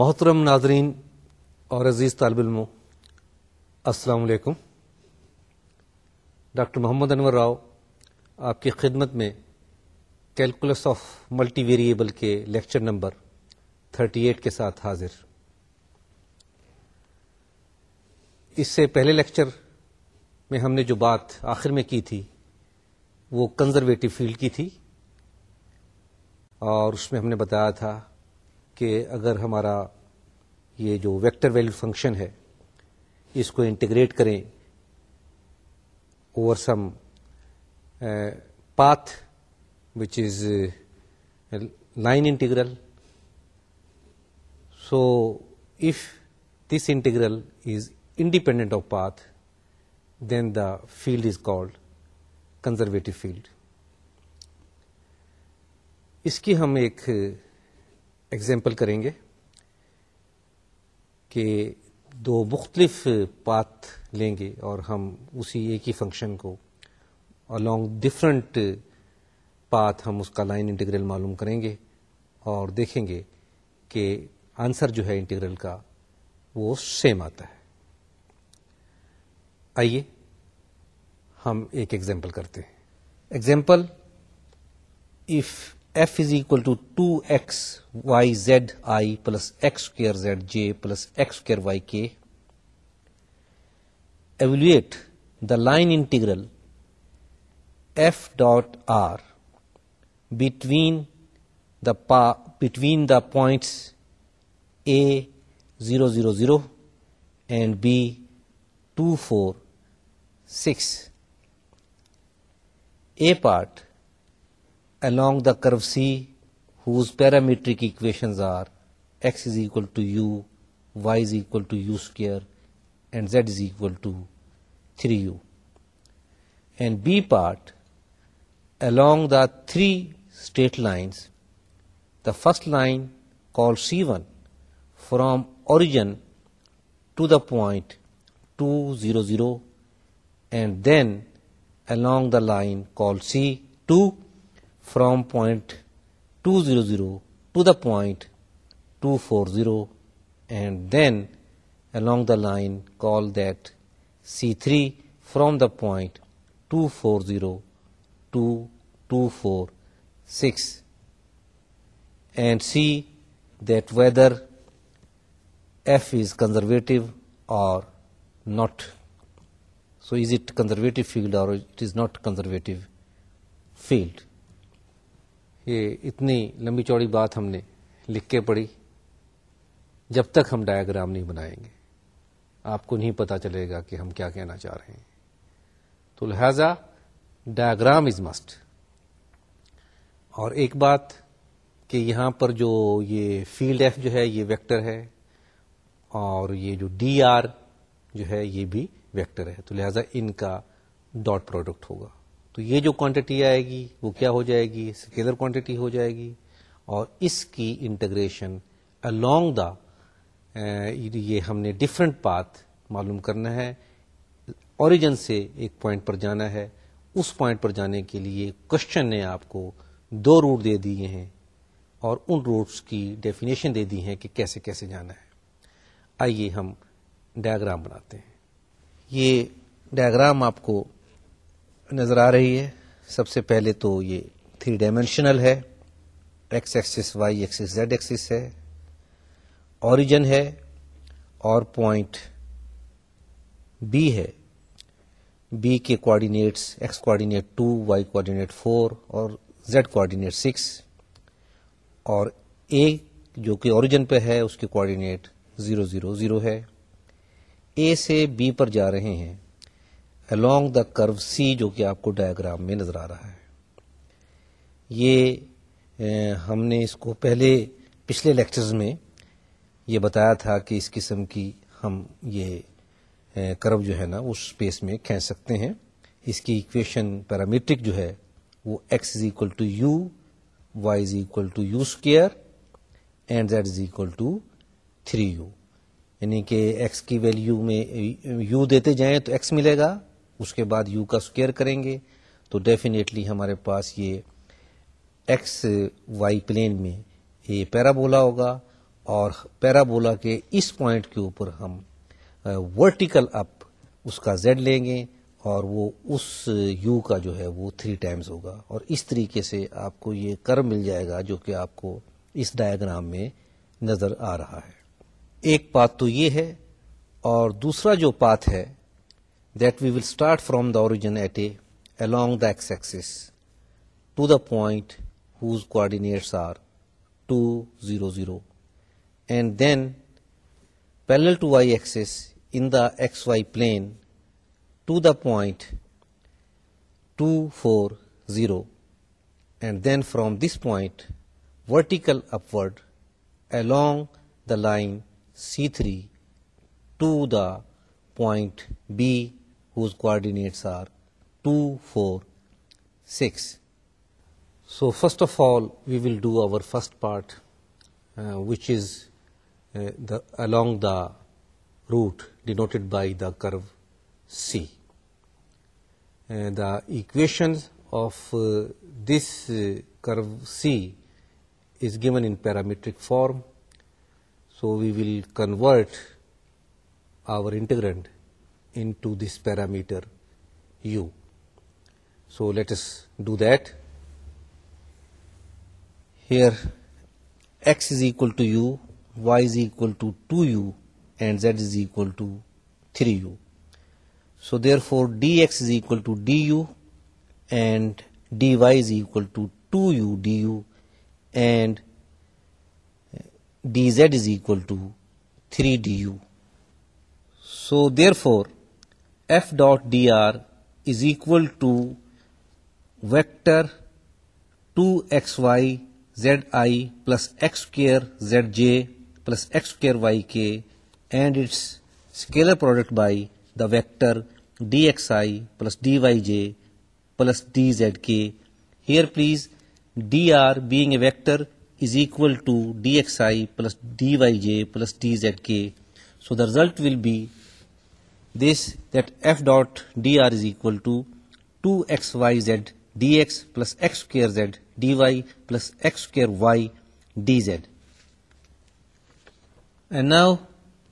محترم ناظرین اور عزیز طالب علموں السلام علیکم ڈاکٹر محمد انور راؤ آپ کی خدمت میں کیلکولس آف ملٹی ویریبل کے لیکچر نمبر 38 کے ساتھ حاضر اس سے پہلے لیکچر میں ہم نے جو بات آخر میں کی تھی وہ کنزرویٹو فیلڈ کی تھی اور اس میں ہم نے بتایا تھا کہ اگر ہمارا یہ جو ویکٹر ویلو فنکشن ہے اس کو انٹیگریٹ کریں over some path which is line integral so F this integral is independent of path then the field is called conservative field اس کی ہم ایک ایگزامپل کریں گے کہ دو مختلف پات لیں گے اور ہم اسی ایک ہی فنکشن کو الانگ ڈفرنٹ پات ہم اس کا لائن انٹیگرل معلوم کریں گے اور دیکھیں گے کہ آنسر جو ہے انٹیگرل کا وہ سیم آتا ہے آئیے ہم ایک ایگزامپل کرتے ہیں example F f is equal to 2x y z I plus x square z j plus x square y k. Evaluate the line integral f dot r between the points a 0 0 0 and b 2 4 6. A part along the curve C, whose parametric equations are x is equal to u, y is equal to u square, and z is equal to 3u. And B part, along the three straight lines, the first line called C1 from origin to the point 2, 0, 0, and then along the line called C2 from point 200 to the point 240, and then along the line call that C3 from the point 240 to 246, and see that whether F is conservative or not. So is it conservative field or it is not conservative field? یہ اتنی لمبی چوڑی بات ہم نے لکھ کے پڑھی جب تک ہم ڈایاگرام نہیں بنائیں گے آپ کو نہیں پتا چلے گا کہ ہم کیا کہنا چاہ رہے ہیں تو لہذا ڈایاگرام از مسٹ اور ایک بات کہ یہاں پر جو یہ فیلڈ ایف جو ہے یہ ویکٹر ہے اور یہ جو ڈی آر جو ہے یہ بھی ویکٹر ہے تو لہٰذا ان کا ڈاٹ پروڈکٹ ہوگا تو یہ جو کوانٹٹی آئے گی وہ کیا ہو جائے گی اسکیلر کوانٹٹی ہو جائے گی اور اس کی انٹیگریشن along دا یہ ہم نے ڈفرنٹ پاتھ معلوم کرنا ہے اوریجن سے ایک پوائنٹ پر جانا ہے اس پوائنٹ پر جانے کے لیے کوشچن نے آپ کو دو روٹ دے دیے ہیں اور ان روٹس کی ڈیفینیشن دے دی ہیں کہ کیسے کیسے جانا ہے آئیے ہم ڈائگرام بناتے ہیں یہ ڈائگرام آپ کو نظر آ رہی ہے سب سے پہلے تو یہ تھری ڈائمینشنل ہے x axis Y axis Z axis ہے اوریجن ہے اور پوائنٹ بی ہے بی کے coordinates x coordinate two Y coordinate four اور زیڈ کوآڈینیٹ سکس اور اے جو کہ اوریجن پہ ہے اس کے کوآڈینیٹ زیرو زیرو زیرو ہے اے سے بی پر جا رہے ہیں along دا کرو سی جو کہ آپ کو ڈائگرام میں نظر آ رہا ہے یہ ہم نے اس کو پہلے پچھلے لیکچرز میں یہ بتایا تھا کہ اس قسم کی ہم یہ کرو جو ہے نا اس اسپیس میں کھینچ سکتے ہیں اس کی اکویشن پیرامیٹرک جو ہے وہ x is equal to you Y is equal to you square and Z is equal to three you یعنی کہ ایکس کی ویلیو میں یو دیتے جائیں تو ایکس ملے گا اس کے بعد یو کا اسکیئر کریں گے تو ڈیفینیٹلی ہمارے پاس یہ ایکس وائی پلین میں یہ پیرا بولا ہوگا اور پیرا بولا کے اس پوائنٹ کے اوپر ہم ورٹیکل اپ اس کا زیڈ لیں گے اور وہ اس یو کا جو ہے وہ تھری ٹائمز ہوگا اور اس طریقے سے آپ کو یہ کر مل جائے گا جو کہ آپ کو اس ڈایاگرام میں نظر آ رہا ہے ایک پات تو یہ ہے اور دوسرا جو پات ہے that we will start from the origin at A along the x-axis to the point whose coordinates are 2, 0, 0, and then parallel to y-axis in the xy plane to the point 2, 4, 0, and then from this point vertical upward along the line C3 to the point B whose coordinates are 2, 4, 6. So first of all, we will do our first part, uh, which is uh, along the route denoted by the curve C. Uh, the equations of this curve C is given in parametric form. So we will convert our integrand into this parameter u. So let us do that. Here x is equal to u, y is equal to 2u, and z is equal to 3u. So therefore dx is equal to du, and dy is equal to 2u du, and dz is equal to 3 du. So therefore F dot dr is equal to vector 2xy zi plus x square zj plus x square yk and its scalar product by the vector dxi plus dyj plus dzk. Here please dr being a vector is equal to dxi plus dyj plus dzk. So the result will be this that f dot dr is equal to 2xyz dx plus x square z dy plus x square y dz. And now,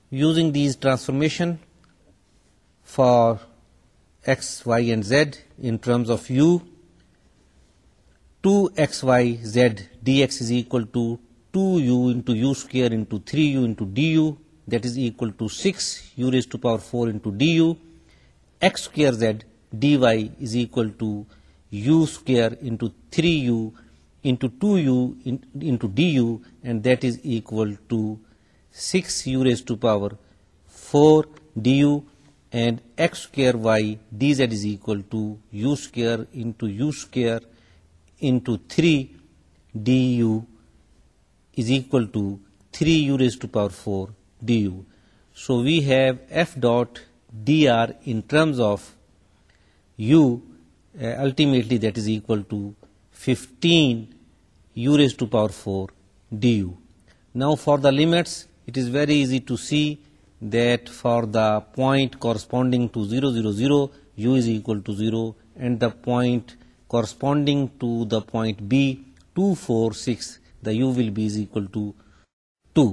using these transformation for x, y and z in terms of u, 2xyz dx is equal to 2u into u square into 3u into du that is equal to six you raise to power four into D you x square Z D Y is equal to you square into three you into two you into D you and that is equal to six you raise to power four D you and x square Y D Z is equal to you square into you square into three D you is equal to three you raise to power four du. So we have f dot dr in terms of u, uh, ultimately that is equal to 15 u raised to power 4 du. Now for the limits, it is very easy to see that for the point corresponding to 0, 0, 0, u is equal to 0, and the point corresponding to the point B 2, 4, 6, the u will be is equal to 2.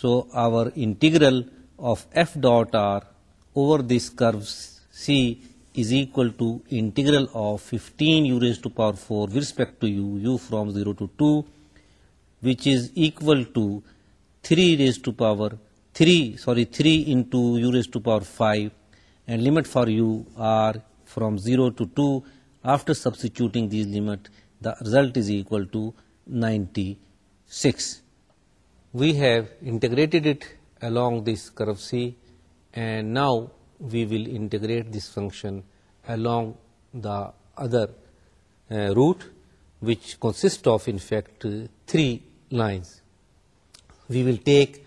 So our integral of f dot r over this curve C is equal to integral of 15 u raised to power 4 with respect to u from 0 to 2, which is equal to 3 raised to power 3 into u raised to power 5, and limit for u are from 0 to 2. After substituting these limit, the result is equal to 96 we have integrated it along this curve C, and now we will integrate this function along the other uh, root, which consists of in fact 3 lines. We will take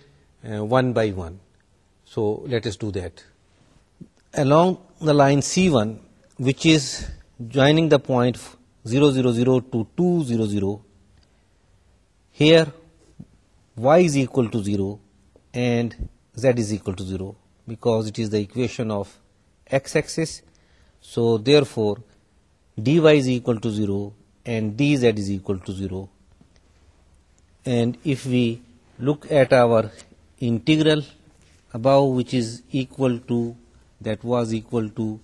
uh, one by one. So let us do that. Along the line C1, which is joining the point 0, 0, 0 to 2, 0, 0, here y is equal to 0 and z is equal to 0 because it is the equation of x-axis. So therefore dy is equal to 0 and dz is equal to 0. And if we look at our integral above, which is equal to, that was equal to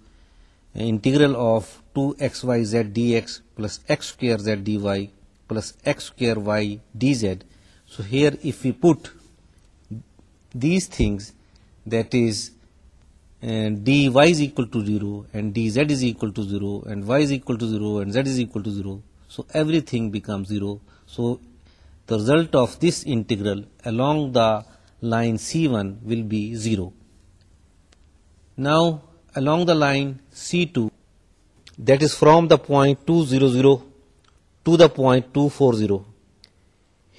uh, integral of 2xyz dx plus x square z dy plus x square y dz, so here if we put these things, that is dy is equal to 0 and dz is equal to 0 and y is equal to 0 and z is equal to 0, so everything becomes 0. So the result of this integral along the line C1 will be 0. Now along the line C2, that is from the point 200 to the point 240,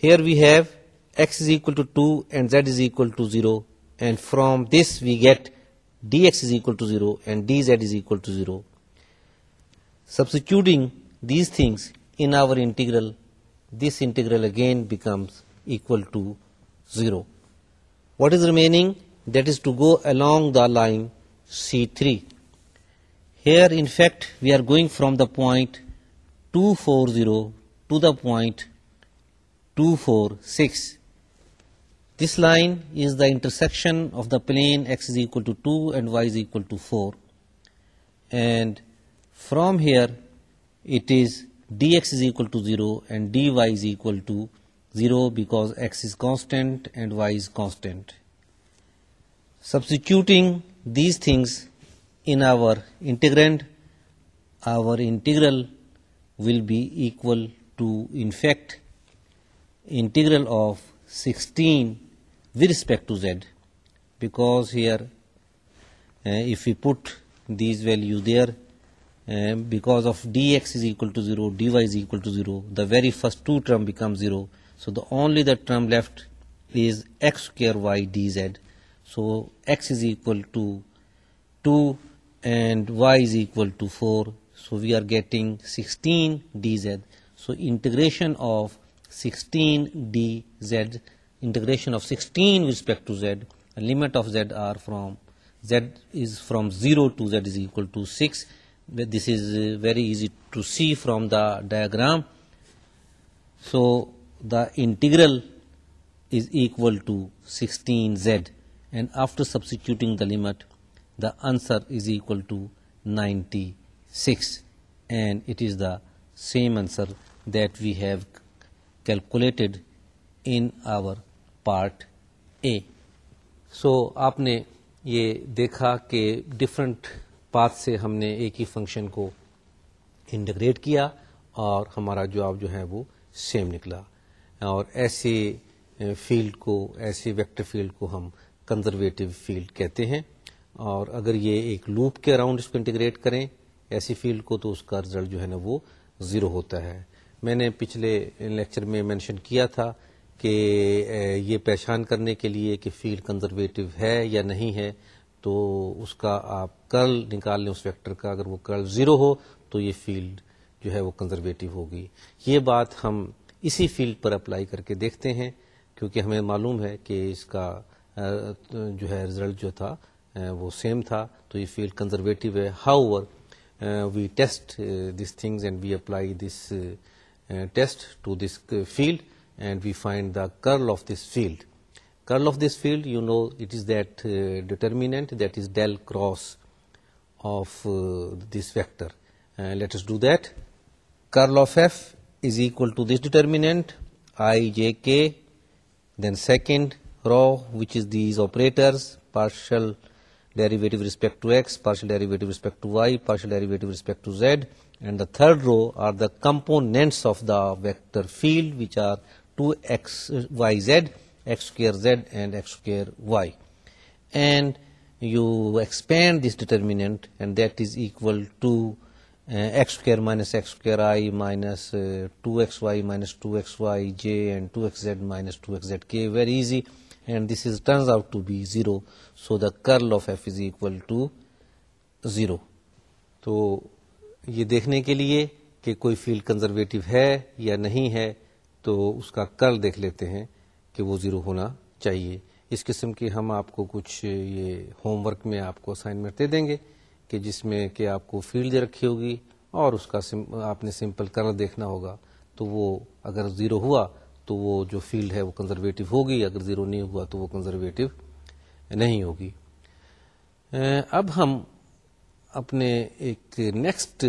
here we have x is equal to 2 and z is equal to 0, and from this we get dx is equal to 0 and dz is equal to 0. Substituting these things in our integral, this integral again becomes equal to 0. What is remaining? That is to go along the line C3. Here in fact we are going from the point 240 to the point 2, 4, 6. This line is the intersection of the plane x is equal to 2 and y is equal to 4, and from here it is dx is equal to 0 and dy is equal to 0 because x is constant and y is constant. Substituting these things in our integrand, our integral will be equal to, in fact, integral of 16 with respect to z, because here uh, if we put these values there, uh, because of dx is equal to 0, dy is equal to 0, the very first two term becomes 0. So the only the term left is x square y dz. So x is equal to 2 and y is equal to 4. So we are getting 16 dz. So integration of 16 d z, integration of 16 with respect to z, a limit of z are from z is from 0 to z is equal to 6. This is uh, very easy to see from the diagram. So the integral is equal to 16z, and after substituting the limit, the answer is equal to 96, and it is the same answer that we have calculated in our part A so آپ نے یہ دیکھا کہ different پات سے ہم نے ایک ہی فنکشن کو انٹیگریٹ کیا اور ہمارا جواب جو ہے وہ سیم نکلا اور ایسے فیلڈ کو ایسے ویکٹر فیلڈ کو ہم کنزرویٹو فیلڈ کہتے ہیں اور اگر یہ ایک لوپ کے اراؤنڈ اس کو انٹیگریٹ کریں ایسی فیلڈ کو تو اس کا رزلٹ جو ہے نا وہ زیرو ہوتا ہے میں نے پچھلے لیکچر میں مینشن کیا تھا کہ یہ پہچان کرنے کے لیے کہ فیلڈ کنزرویٹو ہے یا نہیں ہے تو اس کا آپ کرل نکال لیں اس ویکٹر کا اگر وہ کرل زیرو ہو تو یہ فیلڈ جو ہے وہ کنزرویٹو ہوگی یہ بات ہم اسی فیلڈ پر اپلائی کر کے دیکھتے ہیں کیونکہ ہمیں معلوم ہے کہ اس کا جو ہے رزلٹ جو تھا وہ سیم تھا تو یہ فیلڈ کنزرویٹو ہے however we test this things and we apply this Uh, test to this uh, field, and we find the curl of this field. Curl of this field, you know, it is that uh, determinant, that is del cross of this vector. Let us do that. Curl of f is equal to this determinant I j k, then second rho, which is these operators, partial derivative respect to x, partial derivative respect to y, partial derivative respect to z, and the third row are the components of the vector field, which are 2xyz, x square z and x square y. And you expand this determinant, and that is equal to uh, x square minus x square I minus 2xy uh, minus 2xyj and 2xz minus 2xzk. Very easy, and this is turns out to be 0. So the curl of f is equal to 0. So یہ دیکھنے کے لیے کہ کوئی field conservative ہے یا نہیں ہے تو اس کا کرل دیکھ لیتے ہیں کہ وہ زیرو ہونا چاہیے اس قسم کی ہم آپ کو کچھ یہ ہوم ورک میں آپ کو اسائنمنٹ دے دیں گے کہ جس میں کہ آپ کو فیلڈ دے رکھی ہوگی اور اس کا سم, آپ نے سمپل کر دیکھنا ہوگا تو وہ اگر زیرو ہوا تو وہ جو فیلڈ ہے وہ کنزرویٹو ہوگی اگر زیرو نہیں ہوا تو وہ کنزرویٹو نہیں ہوگی اب ہم اپنے ایک نیکسٹ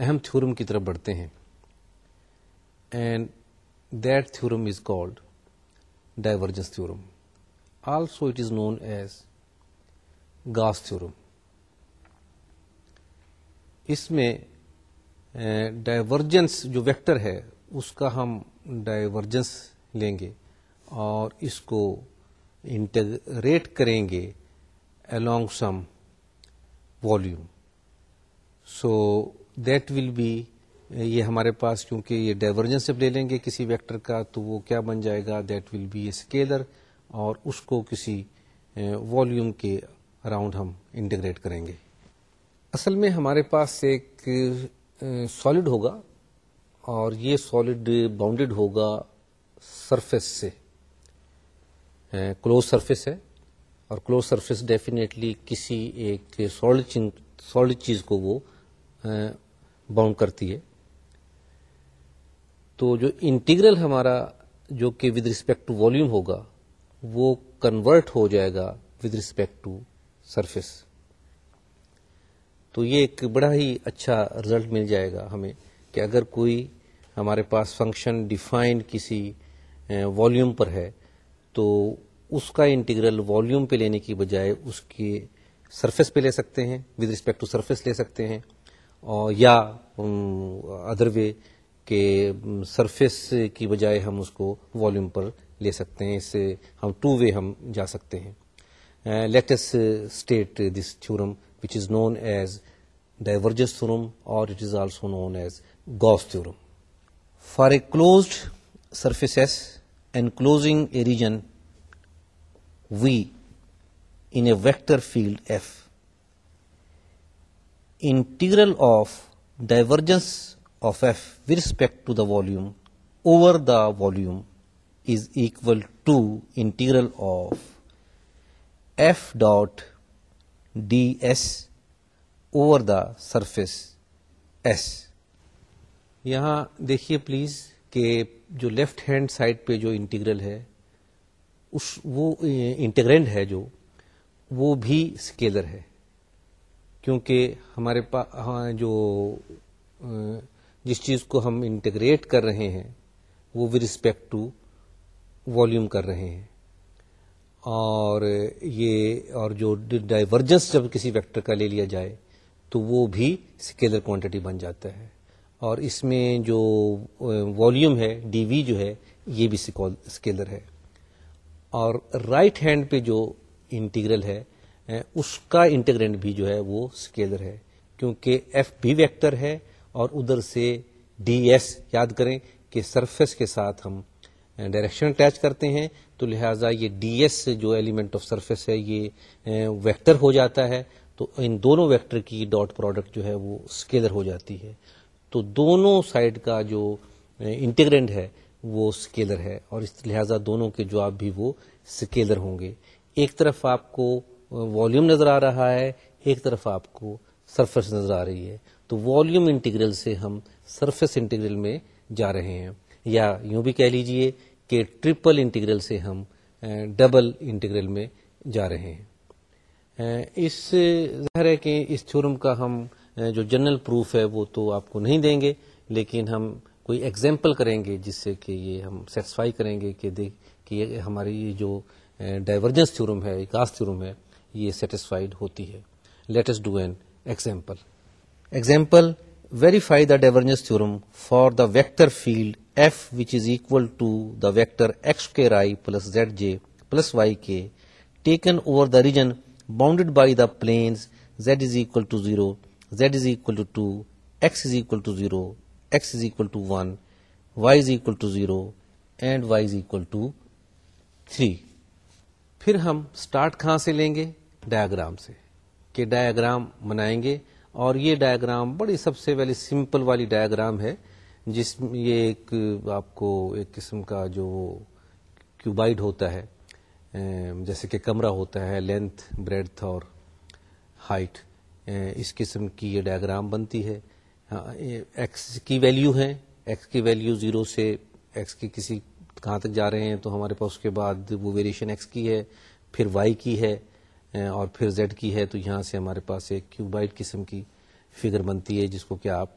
اہم تھورم کی طرف بڑھتے ہیں and that theorem is called divergence theorem also it is known as Gauss theorem اس میں ڈائیورجنس جو ویکٹر ہے اس کا ہم ڈائیورجنس لیں گے اور اس کو انٹریٹ کریں گے along some will be eh, یہ ہمارے پاس کیونکہ ڈائیورجنس جب لے لیں گے کسی ویکٹر کا تو وہ کیا بن جائے گا that will be a scalar اور اس کو کسی والیوم eh, کے اراؤنڈ ہم انٹیگریٹ کریں گے اصل میں ہمارے پاس ایک سالڈ eh, ہوگا اور یہ سالڈ باؤنڈیڈ ہوگا سرفیس سے کلوز سرفیس ہے اور کلوز سرفیس ڈیفینیٹلی کسی ایک سالڈ سالڈ چیز کو وہ باؤنڈ کرتی ہے تو جو انٹیگرل ہمارا جو کہ ود رسپیکٹ ٹو والیوم ہوگا وہ کنورٹ ہو جائے گا ود رسپیکٹ ٹو سرفیس تو یہ ایک بڑا ہی اچھا رزلٹ مل جائے گا ہمیں کہ اگر کوئی ہمارے پاس فنکشن ڈیفائنڈ کسی والیوم پر ہے تو اس کا انٹیگرل والیوم پہ لینے کی بجائے اس کے سرفیس پہ لے سکتے ہیں ود ریسپیکٹ ٹو سرفیس لے سکتے ہیں اور یا ادر وے کے سرفیس کی بجائے ہم اس کو والیوم پر لے سکتے ہیں اس سے ہم ٹو وے ہم جا سکتے ہیں let's state this theorem which is known as divergence theorem اور it is also known as Gauss theorem for a closed surface and closing a region V in a vector field F integral of divergence of F with respect to the volume over the volume is equal to integral of F dot D S over the surface S یہاں دیکھیے please کہ جو left hand side پہ جو integral ہے اس وہ انٹیگرینڈ ہے جو وہ بھی اسکیلر ہے کیونکہ ہمارے پاس ہاں، جو جس چیز کو ہم انٹیگریٹ کر رہے ہیں وہ ود رسپیکٹ ٹو والیوم کر رہے ہیں اور یہ اور جو ڈائیورجنس جب کسی ویکٹر کا لے لیا جائے تو وہ بھی اسکیلر کوانٹٹی بن جاتا ہے اور اس میں جو والیوم ہے ڈی وی جو ہے یہ بھی اسکیلر ہے اور رائٹ ہینڈ پہ جو انٹیگرل ہے اس کا انٹیگرینٹ بھی جو ہے وہ اسکیلر ہے کیونکہ ایف بھی ویکٹر ہے اور ادھر سے ڈی ایس یاد کریں کہ سرفیس کے ساتھ ہم ڈائریکشن اٹیچ کرتے ہیں تو لہٰذا یہ ڈی ایس جو ایلیمنٹ آف سرفیس ہے یہ ویکٹر ہو جاتا ہے تو ان دونوں ویکٹر کی ڈاٹ پروڈکٹ جو ہے وہ اسکیلر ہو جاتی ہے تو دونوں سائڈ کا جو انٹیگرینٹ ہے وہ سکیلر ہے اور اس لہٰذا دونوں کے جواب بھی وہ سکیلر ہوں گے ایک طرف آپ کو والیوم نظر آ رہا ہے ایک طرف آپ کو سرفس نظر آ رہی ہے تو والیوم انٹیگرل سے ہم سرفس انٹیگرل میں جا رہے ہیں یا یوں بھی کہہ لیجئے کہ ٹرپل انٹیگرل سے ہم ڈبل انٹیگرل میں جا رہے ہیں اس ظاہر ہے کہ اس تھورم کا ہم جو جنرل پروف ہے وہ تو آپ کو نہیں دیں گے لیکن ہم کوئی ایگزامپل کریں گے جس سے کہ یہ ہم سیٹسفائی کریں گے کہ دیکھ کہ یہ ہماری جو ڈائیورجنس تھورم ہے اکاس تھورم ہے یہ سیٹسفائیڈ ہوتی ہے let's do an example example verify the divergence theorem for the vector field F which is equal to the vector x کے رائی plus z j plus Y کے taken over the region bounded by the planes Z is equal to zero Z is equal to two x is equal to zero x is equal to one Y is equal to zero and Y is equal to three پھر ہم start کہاں سے لیں گے diagram سے کہ diagram بنائیں گے اور یہ ڈایاگرام بڑی سب سے پہلے سمپل والی ڈایاگرام ہے جس یہ ایک آپ کو ایک قسم کا جو کیوبائڈ ہوتا ہے جیسے کہ کمرہ ہوتا ہے لینتھ بریڈ اور ہائٹ اس قسم کی یہ ڈایاگرام بنتی ہے ایکس ہاں، کی ویلیو ہے ایکس کی ویلیو زیرو سے ایکس کی کسی کہاں تک جا رہے ہیں تو ہمارے پاس اس کے بعد وہ ویریشن ایکس کی ہے پھر وائی کی ہے اور پھر زیڈ کی ہے تو یہاں سے ہمارے پاس ایک کیوبائٹ قسم کی فگر بنتی ہے جس کو کیا آپ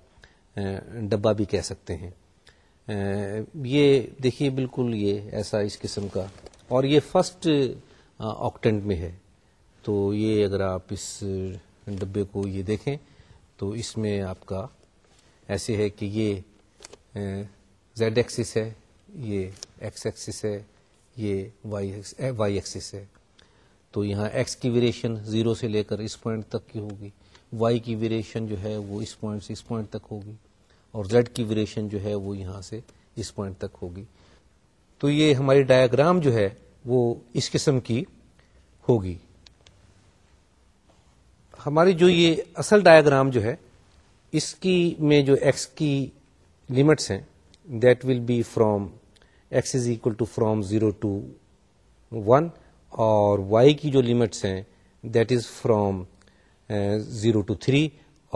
ڈبہ بھی کہہ سکتے ہیں یہ دیکھیے بالکل یہ ایسا اس قسم کا اور یہ فرسٹ آکٹنٹ میں ہے تو یہ اگر آپ اس ڈبے کو یہ دیکھیں تو اس میں آپ کا ایسے ہے کہ یہ زیڈ ایکسس ہے یہ ایکس ایکسس ہے یہ وائی ایکسس ہے تو یہاں ایکس کی ویریشن زیرو سے لے کر اس پوائنٹ تک کی ہوگی وائی کی ویریشن جو ہے وہ اس پوائنٹ سے اس پوائنٹ تک ہوگی اور زیڈ کی ویریشن جو ہے وہ یہاں سے اس پوائنٹ تک ہوگی تو یہ ہماری ڈایاگرام جو ہے وہ اس قسم کی ہوگی ہماری جو یہ اصل ڈایاگرام جو ہے اس کی میں جو ایکس کی لمٹس ہیں that will be from x is equal to from zero to one اور وائی کی جو لمٹس ہیں that is from zero to three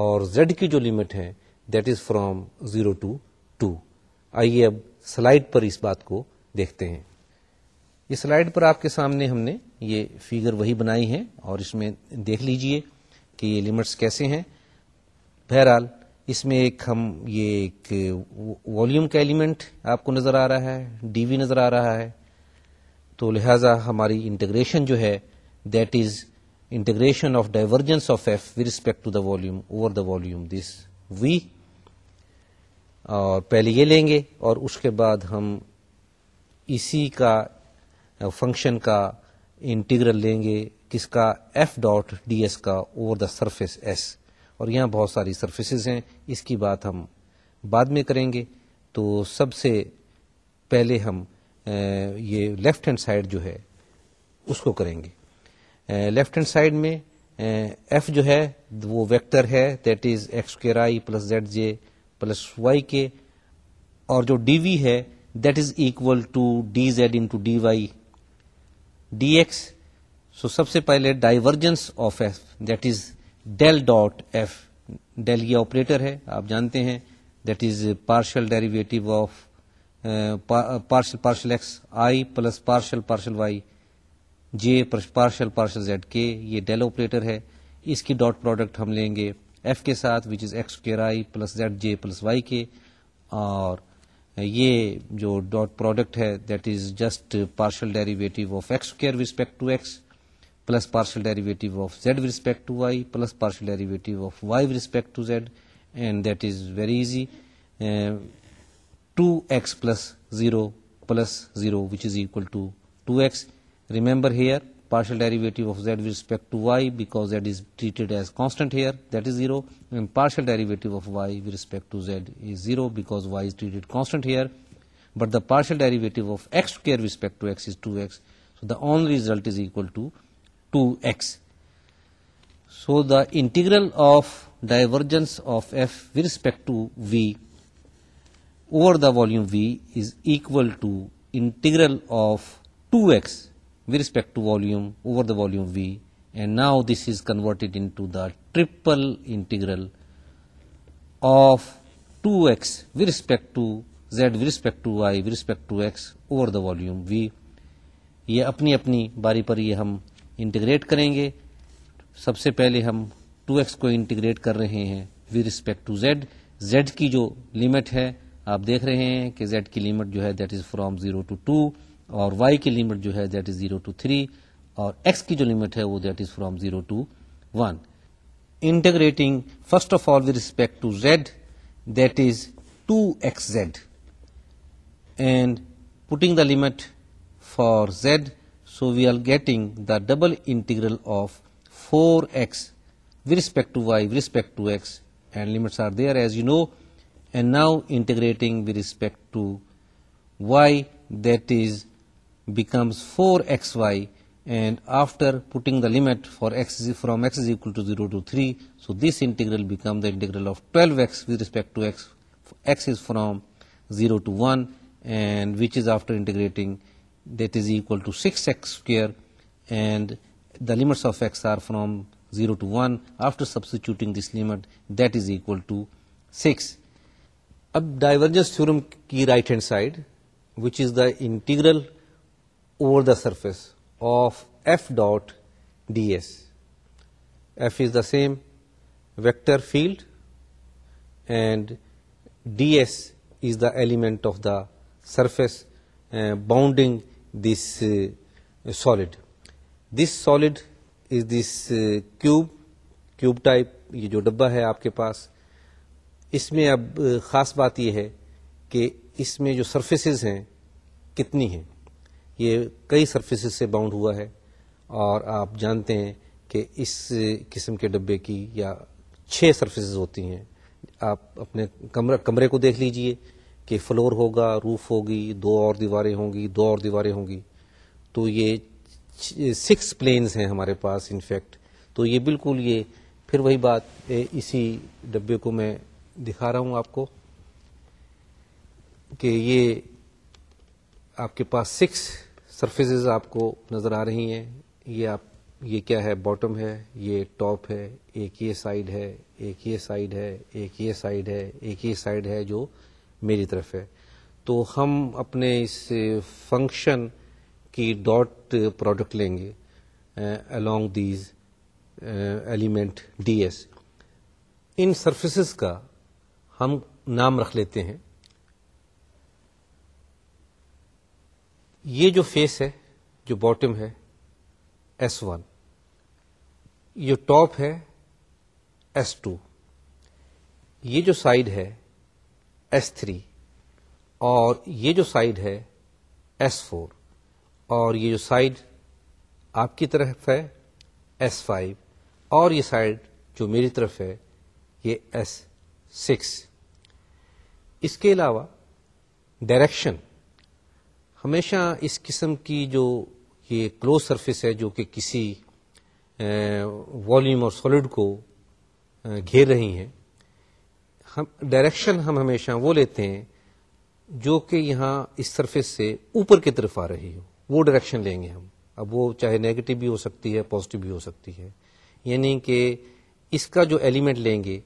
اور زیڈ کی جو لمٹ ہے that is from zero to two آئیے اب سلائڈ پر اس بات کو دیکھتے ہیں یہ سلائڈ پر آپ کے سامنے ہم نے یہ فیگر وہی بنائی ہے اور اس میں دیکھ لیجئے کہ یہ لمٹس کیسے ہیں بہرحال اس میں ایک ہم یہ ایک والیوم کا ایلیمنٹ آپ کو نظر آ رہا ہے ڈی وی نظر آ رہا ہے تو لہذا ہماری انٹیگریشن جو ہے that is integration of divergence of F respect to the volume volume over the this وی اور پہلے یہ لیں گے اور اس کے بعد ہم اسی کا فنکشن کا انٹیگرل لیں گے کس کا ایف ڈاٹ ڈی ایس کا اوور دا سرفیس ایس اور یہاں بہت ساری سرفیسز ہیں اس کی بات ہم بعد میں کریں گے تو سب سے پہلے ہم یہ لیفٹ ہینڈ سائڈ جو ہے اس کو کریں گے لیفٹ ہینڈ سائڈ میں ایف جو ہے وہ ویکٹر ہے دیٹ از ایکس کے رائی plus z j plus Y k اور جو ڈی وی ہے that is equal to d z into d y d x so سب سے پہلے divergence of f that is del dot f del یہ operator ہے آپ جانتے ہیں that is partial derivative of partial partial x i plus partial partial y j partial partial z k یہ del operator ہے اس کی ڈاٹ پروڈکٹ ہم لیں گے ایف کے ساتھ which is x square i plus z j plus Y k اور uh, یہ جو ڈاٹ پروڈکٹ ہے that is just partial derivative of x square وسپیکٹ to x plus partial derivative of z with respect to y plus partial derivative of y with respect to z, and that is very easy. 2x plus 0 which is equal to 2x. Remember here partial derivative of z with respect to y, because z is treated as constant here, that is 0, and partial derivative of y with respect to z is 0 because y is treated constant here, but the partial derivative of x square with respect to x is 2x. So the only result is equal to ٹس so the integral of divergence of F with respect to v over the volume v is equal to integral of ٹس with respect to volume over the volume v and now this is converted into the triple integral of two s with respect to z with respect to y with respect to s over the volume v یہ اپنی اپنی باری پر یہ ہم integrate کریں گے سب سے پہلے ہم ٹو ایکس کو انٹیگریٹ کر رہے ہیں with respect to z z کی جو لمٹ ہے آپ دیکھ رہے ہیں کہ زیڈ کی لمٹ جو ہے that is from zero to two اور وائی کی لمٹ جو ہے that is zero to three اور ایکس کی جو لمٹ ہے وہ that is from zero to one integrating first of all with respect to z that is two x z and putting the limit for z So we are getting the double integral of 4x with respect to y with respect to x, and limits are there as you know, and now integrating with respect to y, that is becomes 4xy, and after putting the limit for x from x is equal to 0 to 3, so this integral becomes the integral of 12x with respect to x, x is from 0 to 1, and which is after integrating that is equal to 6x square, and the limits of x are from 0 to 1. After substituting this limit, that is equal to 6. Ab divergence theorem ki right hand side, which is the integral over the surface of f dot ds. F is the same vector field and ds is the element of the surface uh, bounding solid this solid is this cube cube type یہ جو ڈبہ ہے آپ کے پاس اس میں اب uh, خاص بات یہ ہے کہ اس میں جو سرفیسز ہیں کتنی ہیں یہ کئی سرفیسز سے باؤنڈ ہوا ہے اور آپ جانتے ہیں کہ اس uh, قسم کے ڈبے کی یا چھ سرفیسز ہوتی ہیں آپ اپنے کمرے کمرے کو دیکھ لیجئے کہ فلور ہوگا روف ہوگی دو اور دیواریں ہوں گی دو اور دیواریں ہوں گی تو یہ سکس پلینز ہیں ہمارے پاس انفیکٹ تو یہ بالکل یہ پھر وہی بات اسی ڈبے کو میں دکھا رہا ہوں آپ کو کہ یہ آپ کے پاس سکس سرفیسز آپ کو نظر آ رہی ہیں یہ کیا ہے باٹم ہے یہ ٹاپ ہے ایک یہ سائڈ ہے ایک یہ سائڈ ہے ایک یہ سائڈ ہے ایک یہ سائڈ ہے جو میری طرف ہے تو ہم اپنے اس فنکشن کی ڈاٹ پروڈکٹ لیں گے along these element D s ان سرفیسز کا ہم نام رکھ لیتے ہیں یہ جو فیس ہے جو باٹم ہے ایس ون یہ ٹاپ ہے ایس ٹو یہ جو سائڈ ہے ایس تھری اور یہ جو سائڈ ہے ایس فور اور یہ جو سائڈ آپ کی طرف ہے ایس فائیو اور یہ سائڈ جو میری طرف ہے یہ ایس سکس اس کے علاوہ ڈائریکشن ہمیشہ اس قسم کی جو یہ کلوز سرفیس ہے جو کہ کسی والیوم اور سالڈ کو گھیر رہی ہیں ہم ڈائریکشن ہم ہمیشہ وہ لیتے ہیں جو کہ یہاں اس سرفیس سے اوپر کی طرف آ رہی ہو وہ ڈائریکشن لیں گے ہم اب وہ چاہے نیگیٹو بھی ہو سکتی ہے پازیٹو بھی ہو سکتی ہے یعنی کہ اس کا جو ایلیمنٹ لیں گے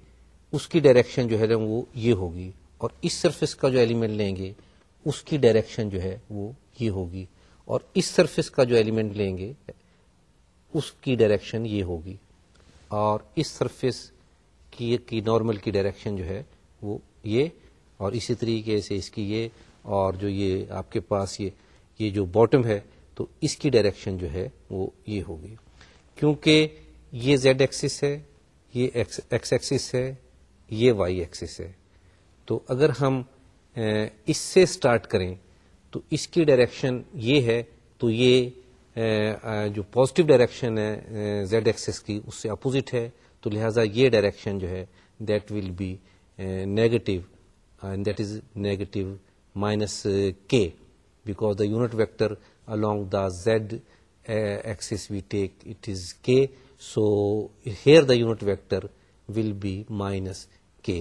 اس کی ڈائریکشن جو ہے وہ یہ ہوگی اور اس سرفیس کا جو ایلیمنٹ لیں گے اس کی ڈائریکشن جو ہے وہ یہ ہوگی اور اس سرفیس کا جو ایلیمنٹ لیں گے اس کی ڈائریکشن یہ ہوگی اور اس سرفیس کی کی نارمل کی ڈائریکشن جو ہے وہ یہ اور اسی طریقے سے اس کی یہ اور جو یہ آپ کے پاس یہ یہ جو باٹم ہے تو اس کی ڈائریکشن جو ہے وہ یہ ہوگی کیونکہ یہ زیڈ ایکسس ہے یہ ایکس ایکسس ہے یہ وائی ایکسس ہے تو اگر ہم اس سے اسٹارٹ کریں تو اس کی ڈائریکشن یہ ہے تو یہ جو پازیٹیو ڈائریکشن ہے زیڈ ایکسس کی اس سے اپوزٹ ہے تو لہٰذا یہ ڈائریکشن جو ہے that will be negative that is negative minus k because the unit vector along the z uh, axis we take it is k so here the unit vector will be minus k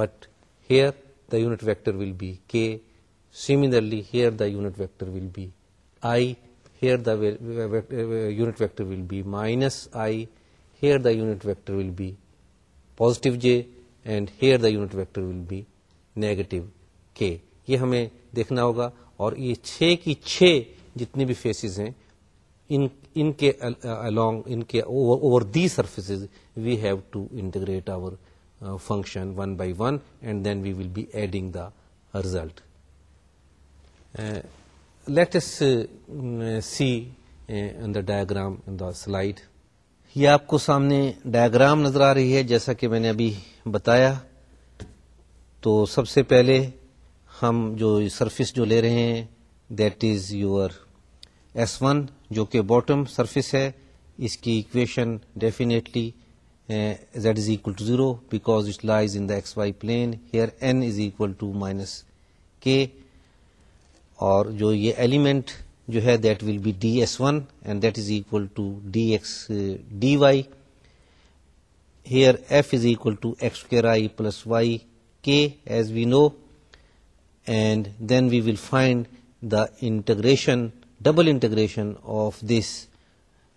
but here the unit vector will be k similarly here the unit vector will be i here the uh, unit vector will be minus i here the unit vector will be positive j and here the unit vector will be negative k یہ ہمیں دیکھنا ہوگا اور یہ چھ کی چھ جتنی بھی فیسز ہیں ان ان کے along, ان کے over the surfaces we have to integrate our function one by one and then we will be adding the result let's see in the diagram the slide یہ آپ کو سامنے ڈائگرام نظر آ رہی ہے جیسا کہ میں نے ابھی بتایا تو سب سے پہلے ہم جو سرفس جو لے رہے ہیں that is your s one جو کہ باٹم سرفس ہے اس کی equation definitely z is equal to zero because it lies in the x Y plane here n is equal to minus k اور جو یہ ایلیمنٹ जो है that will be ds1 and that is equal to dx uh, dy. Here f is equal to x square I plus y k as we know, and then we will find the integration, double integration of this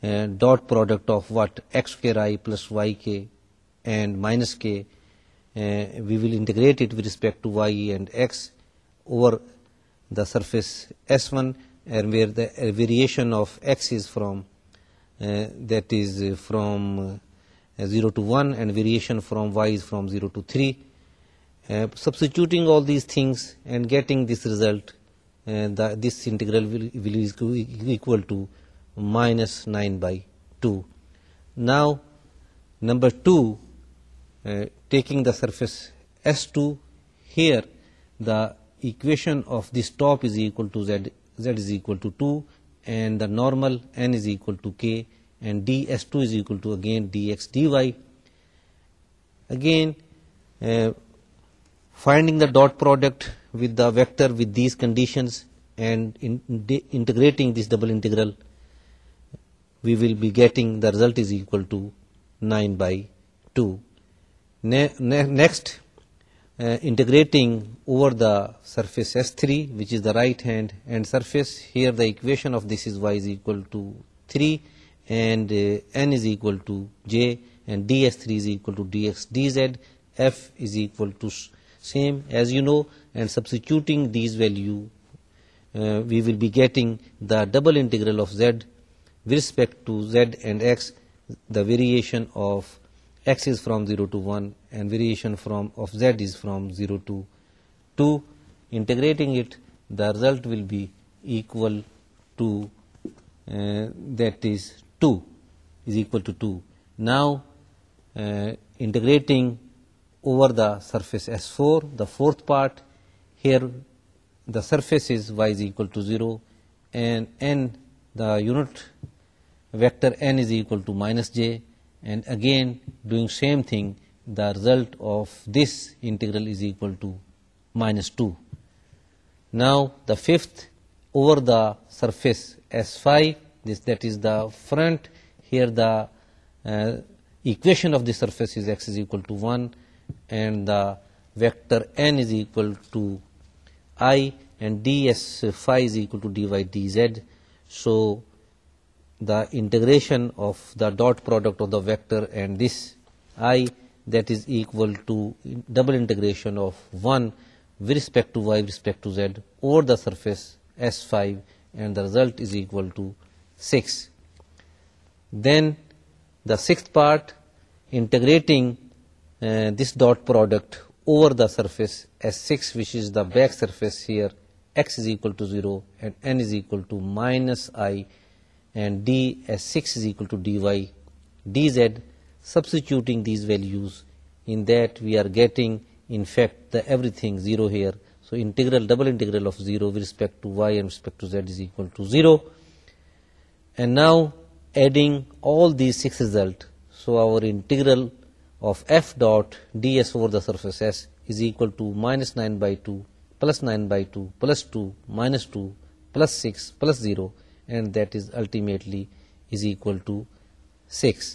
uh, dot product of what x square I plus y k and minus k. Uh, we will integrate it with respect to y and x over the surface S1, and where the variation of x is from uh, that is uh, from uh, 0 to 1, and variation from y is from 0 to 3. Substituting all these things and getting this result, this integral will is equal to minus 9 by 2. Now, number 2, taking the surface S2, here the equation of this top is equal to z z is equal to 2, and the normal n is equal to k, and ds2 is equal to again dx dy. Again, uh, finding the dot product with the vector with these conditions and integrating this double integral, we will be getting the result is equal to 9/2. Next, uh, integrating over the surface S3, which is the right hand surface. Here the equation of this is y is equal to 3 and uh, n is equal to j, and ds3 is equal to dx dz, f is equal to same as you know, and substituting these value uh, we will be getting the double integral of z with respect to z and x. The variation of x is from 0 to 1 and variation from of z is from 0 to 2. Integrating it, the result will be equal to uh, that is 2 is equal to 2. Now uh, integrating over the surface S4, the fourth part, here the surface is y is equal to 0 and n, the unit vector n is equal to minus j, and again doing same thing the result of this integral is equal to minus 2. Now the fifth over the surface S5, that is the front. Here the uh, equation of the surface is x is equal to 1 and the vector n is equal to I and ds phi is equal to dy dz. So the integration of the dot product of the vector and this I that is equal to double integration of 1 with respect to y with respect to z over the surface S5, and the result is equal to 6. Then the sixth part, integrating uh, this dot product over the surface S6, which is the back surface here, x is equal to 0 and n is equal to minus I, and d S6 is equal to dy dz substituting these values. In that we are getting in fact the everything 0 here. So integral, double integral of 0 with respect to y and respect to z is equal to 0. And now adding all these 6 result, so our integral of f dot ds over the surface s is equal to minus 9 by 2 plus 9 by 2 plus 2 minus 2 plus 6 plus 0, and that is ultimately is equal to 6.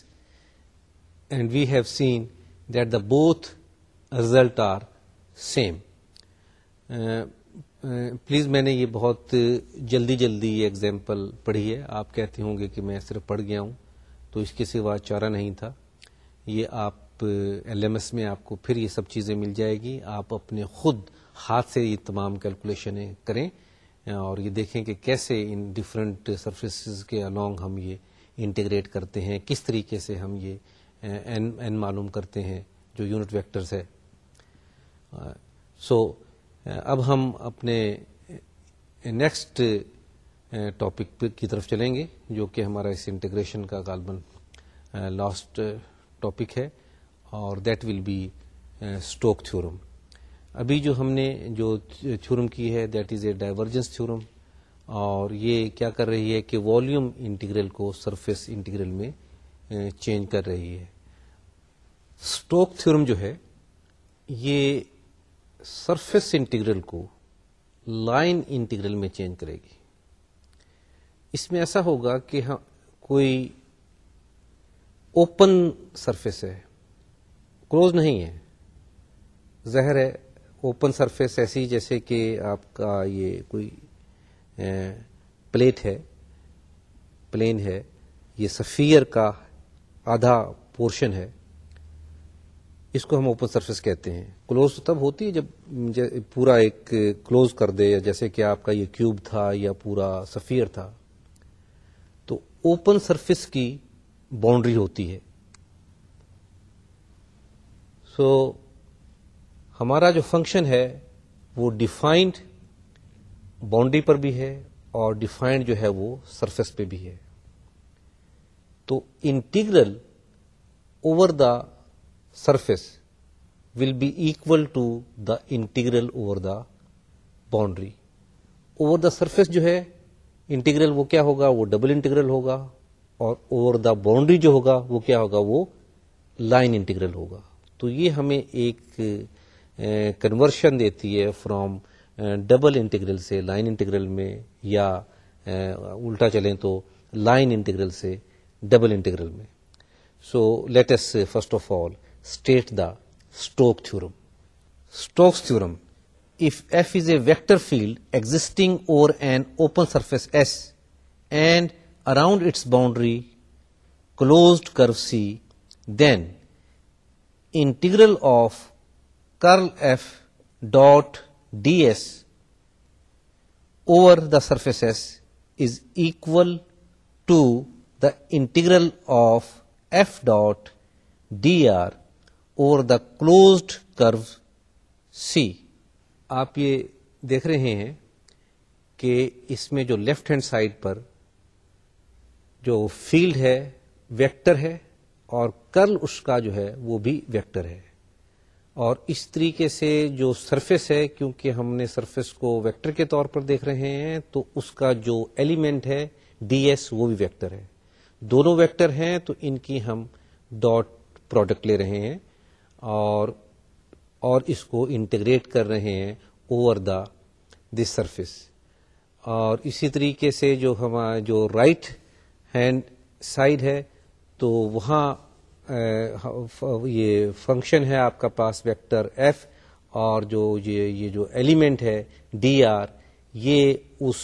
And we have seen that the both result are same please میں نے یہ بہت جلدی جلدی یہ example پڑھی ہے آپ کہتے ہوں گے کہ میں صرف پڑھ گیا ہوں تو اس کے سوا چارہ نہیں تھا یہ آپ ایل ایم ایس میں آپ کو پھر یہ سب چیزیں مل جائے گی آپ اپنے خود ہاتھ سے یہ تمام کیلکولیشنیں کریں اور یہ دیکھیں کہ کیسے ان ڈفرینٹ سرفسز کے الانگ ہم یہ انٹیگریٹ کرتے ہیں کس طریقے سے ہم یہ معلوم کرتے ہیں جو یونٹ ویکٹرز ہے سو اب ہم اپنے نیکسٹ ٹاپک کی طرف چلیں گے جو کہ ہمارا اس انٹیگریشن کا غالباً لاسٹ ٹاپک ہے اور that will be stock theorem ابھی جو ہم نے جو تھورم کی ہے that is a divergence theorem اور یہ کیا کر رہی ہے کہ والیوم انٹیگریل کو سرفیس انٹیگریل میں چینج کر رہی ہے اسٹوک تھیورم جو ہے یہ سرفیس انٹیگرل کو لائن انٹیگرل میں چینج کرے گی اس میں ایسا ہوگا کہ ہاں، کوئی اوپن سرفیس ہے کلوز نہیں ہے زہر ہے اوپن سرفیس ایسی جیسے کہ آپ کا یہ کوئی پلیٹ ہے پلین ہے یہ سفیر کا آدھا پورشن ہے اس کو ہم اوپن سرفیس کہتے ہیں کلوز تب ہوتی ہے جب پورا ایک کلوز کر دے جیسے کہ آپ کا یہ کیوب تھا یا پورا سفیر تھا تو اوپن سرفیس کی باؤنڈری ہوتی ہے سو ہمارا جو فنکشن ہے وہ ڈیفائنڈ باؤنڈری پر بھی ہے اور ڈیفائنڈ جو ہے وہ سرفیس پہ بھی ہے تو integral over the surface will be equal to the integral over the boundary over the surface جو ہے انٹیگرل وہ کیا ہوگا وہ ڈبل انٹیگرل ہوگا اور اوور دا باؤنڈری جو ہوگا وہ کیا ہوگا وہ لائن انٹیگرل ہوگا تو یہ ہمیں ایک کنورشن دیتی ہے فرام ڈبل انٹیگرل سے لائن انٹیگرل میں یا الٹا چلیں تو لائن انٹیگرل سے ڈبل انٹیگرل میں so let's first of all state the stock theorem Stokes theorem if f is a vector field existing اور an open surface s and around its boundary closed curve c then integral of curl F dot D S over the surface s is equal to the integral of F dot D R اور the closed curve سی آپ یہ دیکھ رہے ہیں کہ اس میں جو لیفٹ ہینڈ سائڈ پر جو فیلڈ ہے ویکٹر ہے اور کرل اس کا جو ہے وہ بھی ویکٹر ہے اور اس طریقے سے جو سرفیس ہے کیونکہ ہم نے سرفیس کو ویکٹر کے طور پر دیکھ رہے ہیں تو اس کا جو ایلیمنٹ ہے ڈی ایس وہ بھی ویکٹر ہے دونوں ویکٹر ہیں تو ان کی ہم ڈاٹ پروڈکٹ لے رہے ہیں اور اور اس کو انٹیگریٹ کر رہے ہیں اوور دا دس سرفس اور اسی طریقے سے جو ہمارا جو رائٹ ہینڈ سائڈ ہے تو وہاں یہ فنکشن ہے آپ کا پاس ویکٹر ایف اور جو یہ یہ جو ایلیمنٹ ہے ڈی آر یہ اس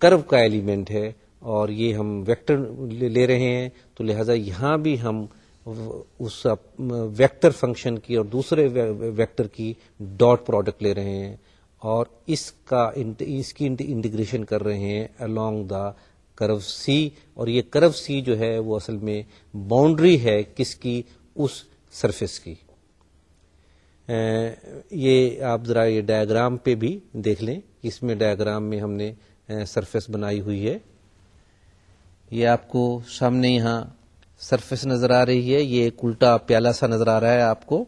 کرو کا ایلیمنٹ ہے اور یہ ہم ویکٹر لے رہے ہیں تو لہٰذا یہاں بھی ہم اس ویکٹر فنکشن کی اور دوسرے ویکٹر کی ڈاٹ پروڈکٹ لے رہے ہیں اور اس کا اس کی انٹیگریشن کر رہے ہیں الانگ دا کرو سی اور یہ کرو سی جو ہے وہ اصل میں باؤنڈری ہے کس کی اس سرفیس کی یہ آپ ذرا یہ ڈایاگرام پہ بھی دیکھ لیں اس میں ڈایاگرام میں ہم نے سرفیس بنائی ہوئی ہے یہ آپ کو سامنے یہاں سرفیس نظر آ رہی ہے یہ ایک الٹا پیالہ سا نظر آ رہا ہے آپ کو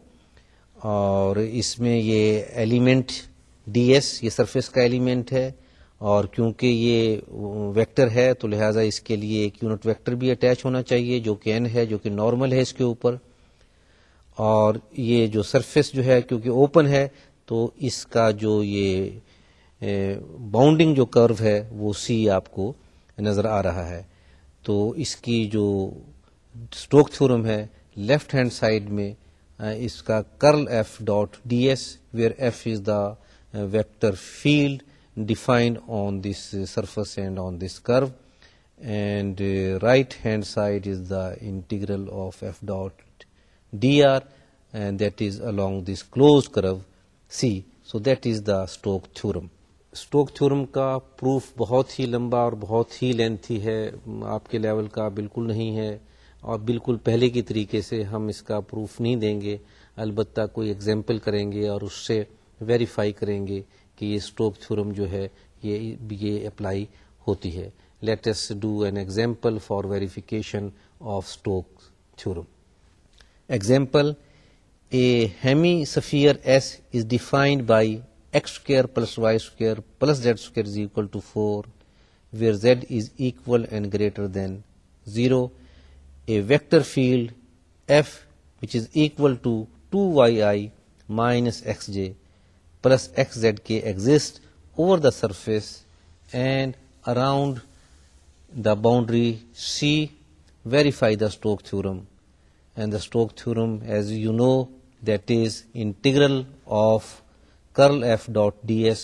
اور اس میں یہ ایلیمنٹ ڈی ایس یہ سرفیس کا ایلیمنٹ ہے اور کیونکہ یہ ویکٹر ہے تو لہٰذا اس کے لیے ایک یونٹ ویکٹر بھی اٹیچ ہونا چاہیے جو کہ این ہے جو کہ نارمل ہے اس کے اوپر اور یہ جو سرفیس جو ہے کیونکہ اوپن ہے تو اس کا جو یہ باؤنڈنگ جو کرو ہے وہ سی آپ کو نظر آ رہا ہے تو اس کی جو اسٹوک تھورم ہے لیفٹ ہینڈ سائڈ میں اس کا curl F dot D S where F is the vector field defined on this surface and on this curve and right hand side is the integral of F dot D R and that is along this close curve C so that is the stock theorem Stoke theorem کا proof بہت ہی لمبا اور بہت ہی lengthy ہے آپ کے level کا بالکل نہیں ہے اور بالکل پہلے کی طریقے سے ہم اس کا پروف نہیں دیں گے البتہ کوئی ایگزامپل کریں گے اور اس سے ویریفائی کریں گے کہ یہ اسٹوک تھورم جو ہے یہ یہ اپلائی ہوتی ہے let's do an example for verification of Stoke theorem example a hemisphere S is defined by x square plus y square plus z square is equal to 4, where z is equal and greater than 0. A vector field f which is equal to 2yi minus xj plus xzk exists over the surface and around the boundary C. Verify the Stoke theorem, and the Stoke theorem, as you know, that is integral of curl f dot ds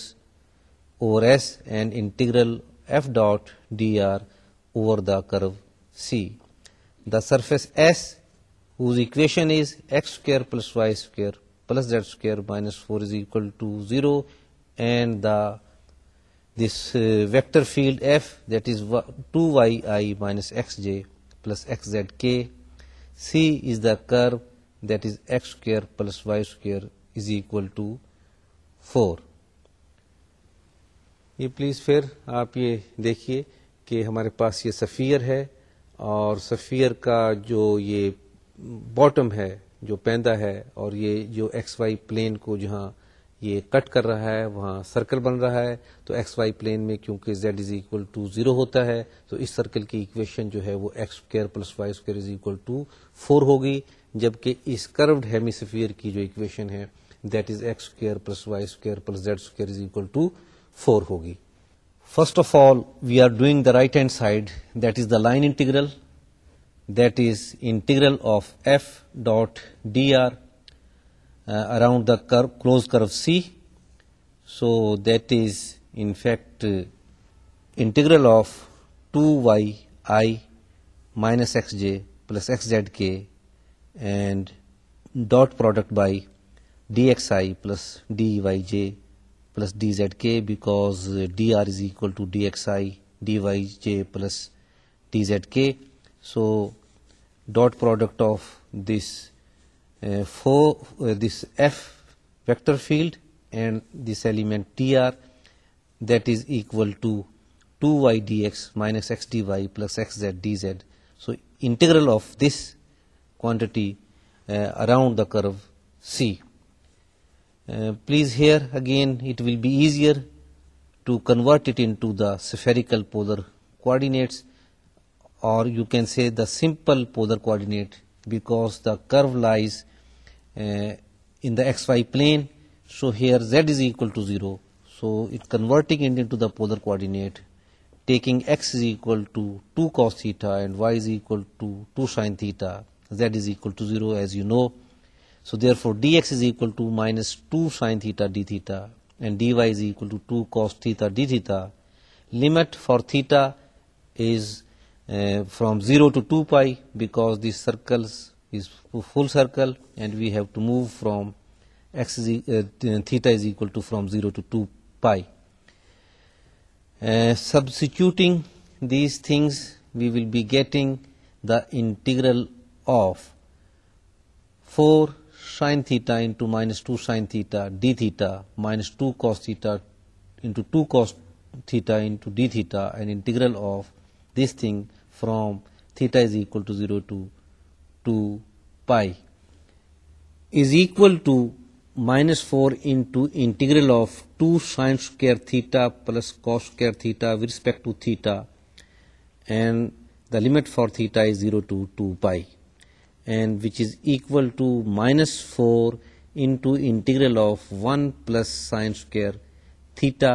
over S and integral f dot dr over the curve C. The surface S, whose equation is x square plus y square plus z square minus 4 is equal to 0, and this uh, vector field f, that is 2yi minus xj plus xzk. C is the curve, that is x square plus y square is equal to four یہ please پھر آپ یہ دیکھیے کہ ہمارے پاس یہ سفیر ہے اور سفیر کا جو یہ باٹم ہے جو پیندا ہے اور یہ جو ایکس وائی پلین کو جہاں یہ کٹ کر رہا ہے وہاں سرکل بن رہا ہے تو ایکس وائی پلین میں کیونکہ Z is equal to zero ہوتا ہے تو اس سرکل کی ایکویشن جو ہے وہ x square plus Y square is equal to four ہوگی جبکہ کروڈ ہیمی سفیر کی جو اکویشن ہے that is x square plus y square plus z square is equal to 4 hogi. First of all, we are doing the right hand side, that is the line integral, that is integral of f dot dr uh, around the curve, closed curve C. So that is in fact uh, integral of 2yi minus xj plus xzk and dot product by dxi plus dyj plus dzk, because uh, dr is equal to dxi dyj plus dzk. So dot product of this uh, uh, this f vector field and this element tr, that is equal to 2y dx minus x dy plus xz dz. So integral of this quantity around the curve C. Please here again it will be easier to convert it into the spherical polar coordinates, or you can say the simple polar coordinate, because the curve lies uh, in the xy plane. So here z is equal to 0. So it converting it into the polar coordinate, taking x is equal to 2 cos theta and y is equal to 2 sin theta, z is equal to 0 as you know. So therefore dx is equal to minus 2 sin theta d theta and dy is equal to 2 cos theta d theta. Limit for theta is uh, from 0 to 2 pi because this circle is full circle and we have to move from uh, theta is equal to from 0 to 2 pi. Uh, substituting these things we will be getting the integral of 4 sine theta into minus 2 sine theta d theta minus 2 cos theta into 2 cos theta into d theta, and integral of this thing from theta is equal to 0 to 2 pi is equal to minus 4 into integral of 2 sine square theta plus cos square theta with respect to theta, and the limit for theta is 0 to 2 pi and which is equal to minus 4 into integral of 1 plus sine square theta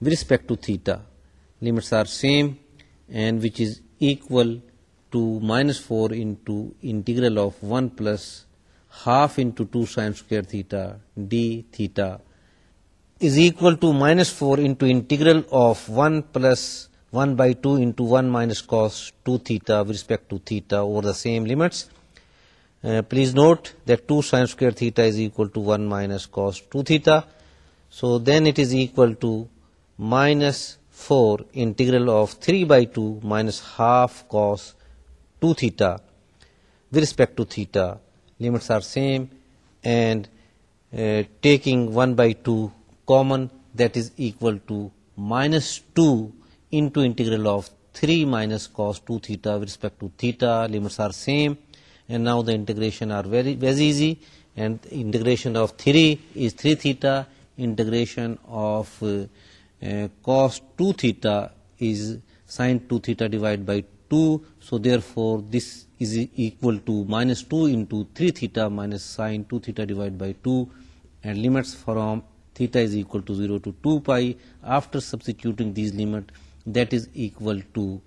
with respect to theta. Limits are same, and which is equal to minus 4 into integral of 1 plus half into 2 sine square theta d theta is equal to minus 4 into integral of 1 plus 1 by 2 into 1 minus cos 2 theta with respect to theta over the same limits. Please note that 2 sin square theta is equal to 1 minus cos 2 theta. So then it is equal to minus 4 integral of 3 by 2 minus half cos 2 theta with respect to theta. Limits are same, and uh, taking 1 by 2 common, that is equal to minus 2 into integral of 3 minus cos 2 theta with respect to theta. Limits are same, and now the integration are very easy, and integration of 3 is 3 theta, integration of uh, uh, cos 2 theta is sin 2 theta divided by 2. So therefore this is equal to minus 2 into 3 theta minus sin 2 theta divided by 2, and limits from theta is equal to 0 to 2 pi. After substituting these limit, that is equal to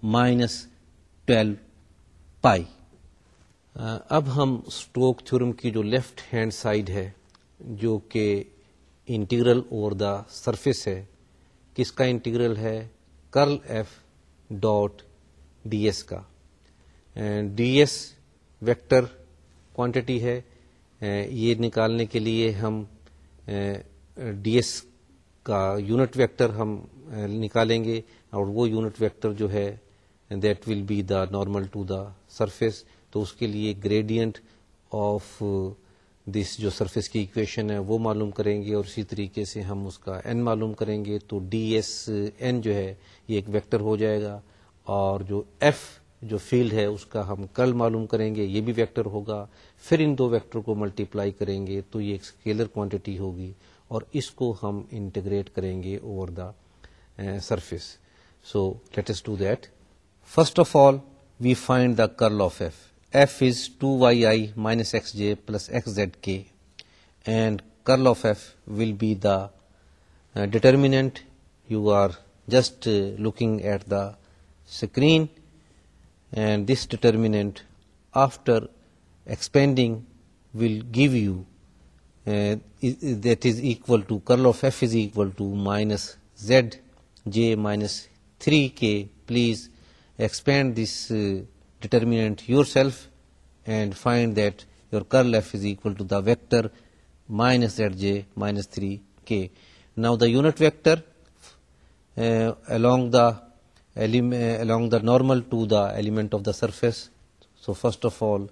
minus 12 pi. اب ہم stock theorem کی جو left hand side ہے جو کہ integral over the surface ہے کس کا انٹیگرل ہے curl F dot D S کا ڈی ایس ویکٹر کوانٹٹی ہے یہ نکالنے کے لیے ہم ڈی ایس کا یونٹ ویکٹر ہم نکالیں گے اور وہ یونٹ ویکٹر جو ہے that will be the normal to the surface تو اس کے لیے گریڈینٹ آف دس جو سرفیس کی اکویشن ہے وہ معلوم کریں گے اور اسی طریقے سے ہم اس کا این معلوم کریں گے تو ڈی ایس این جو ہے یہ ایک ویکٹر ہو جائے گا اور جو ایف جو فیلڈ ہے اس کا ہم کرل معلوم کریں گے یہ بھی ویکٹر ہوگا پھر ان دو ویکٹر کو ملٹیپلائی کریں گے تو یہ ایک اسکیلر کوانٹٹی ہوگی اور اس کو ہم انٹیگریٹ کریں گے over the surface so let's do that first of all we find the curl of F f is 2yi minus xj plus xzk, and curl of f will be the uh, determinant. You are just uh, looking at the screen, and this determinant after expanding will give you uh, that is equal to curl of f is equal to minus z j minus 3k. Please expand this determinant yourself and find that your curl f is equal to the vector minus zj minus 3k. Now the unit vector uh, uh, along the normal to the element of the surface. So first of all,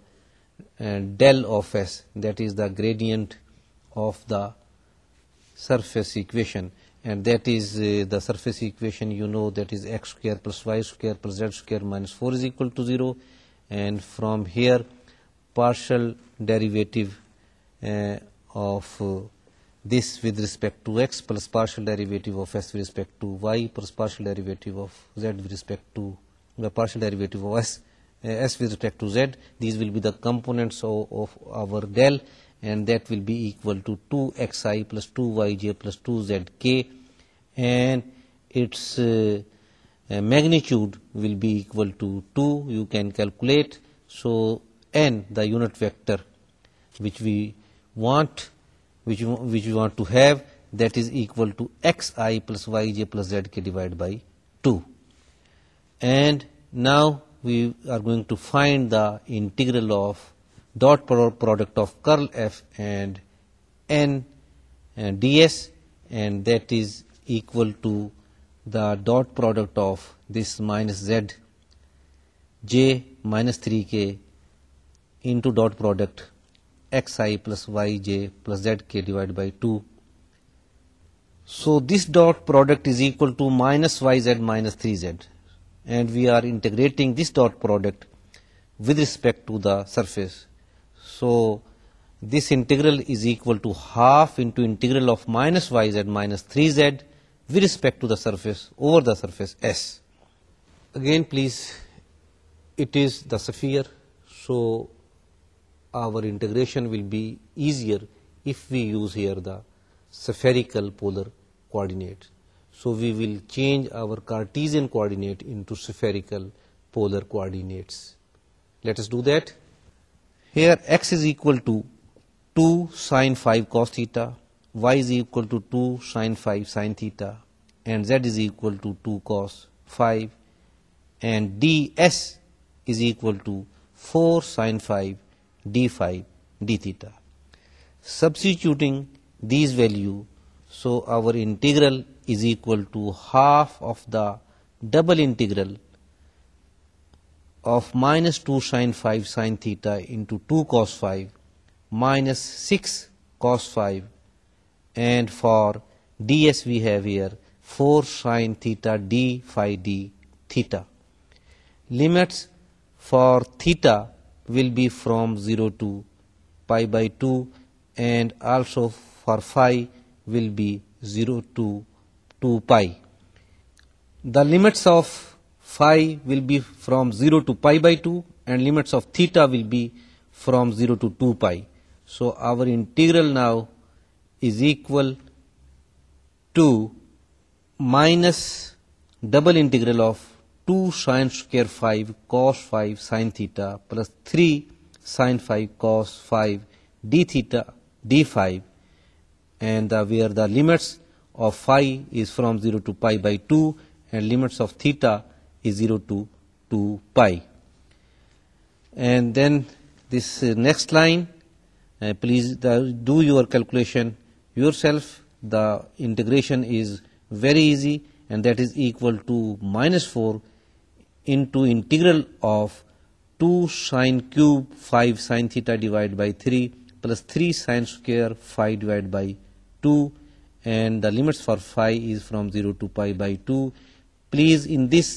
uh, del of s, that is the gradient of the surface equation and that is uh, the surface equation, you know, that is x square plus y square plus z square minus 4 is equal to 0. And from here partial derivative uh, of uh, this with respect to x plus partial derivative of s with respect to y plus partial derivative of z with respect to the partial derivative of s with respect to z. These will be the components of our del and that will be equal to 2xi plus 2yj plus 2zk, and its uh, uh, magnitude will be equal to 2. You can calculate. So n, the unit vector which we want, which we want to have, that is equal to xi plus yj plus zk divided by 2. And now we are going to find the integral of dot product of curl f and n and uh, ds, and that is equal to the dot product of this minus z j minus 3k into dot product x I plus y j plus z k divided by 2. So this dot product is equal to minus y z minus 3z, and we are integrating this dot product with respect to the surface so this integral is equal to half into integral of minus yz minus 3z with respect to the surface over the surface S. Again please, it is the sphere, so our integration will be easier if we use here the spherical polar coordinate. So we will change our Cartesian coordinate into spherical polar coordinates. Let us do that. Here x is equal to 2 sin 5 cos theta, y is equal to 2 sin 5 sin theta, and z is equal to 2 cos 5, and ds is equal to 4 sin 5 d5 d theta. Substituting these value, so our integral is equal to half of the double integral of minus 2 sine 5 sine theta into 2 cos 5 minus 6 cos 5, and for ds we have here 4 sine theta d phi d theta. Limits for theta will be from 0 to pi by 2, and also for phi will be 0 to 2 pi. The limits of phi will be from 0 to pi by 2 and limits of theta will be from 0 to 2 pi. So our integral now is equal to minus double integral of 2 sin square 5 cos 5 sin theta plus 3 sin 5 cos 5 d theta d 5, and uh, where the limits of phi is from 0 to pi by 2 and limits of theta is 0 to 2 pi. And then this uh, next line, uh, please do your calculation yourself. The integration is very easy, and that is equal to minus 4 into integral of 2 sine cube 5 sine theta divided by 3 plus 3 sine square 5 divided by 2, and the limits for phi is from 0 to pi by 2. Please in this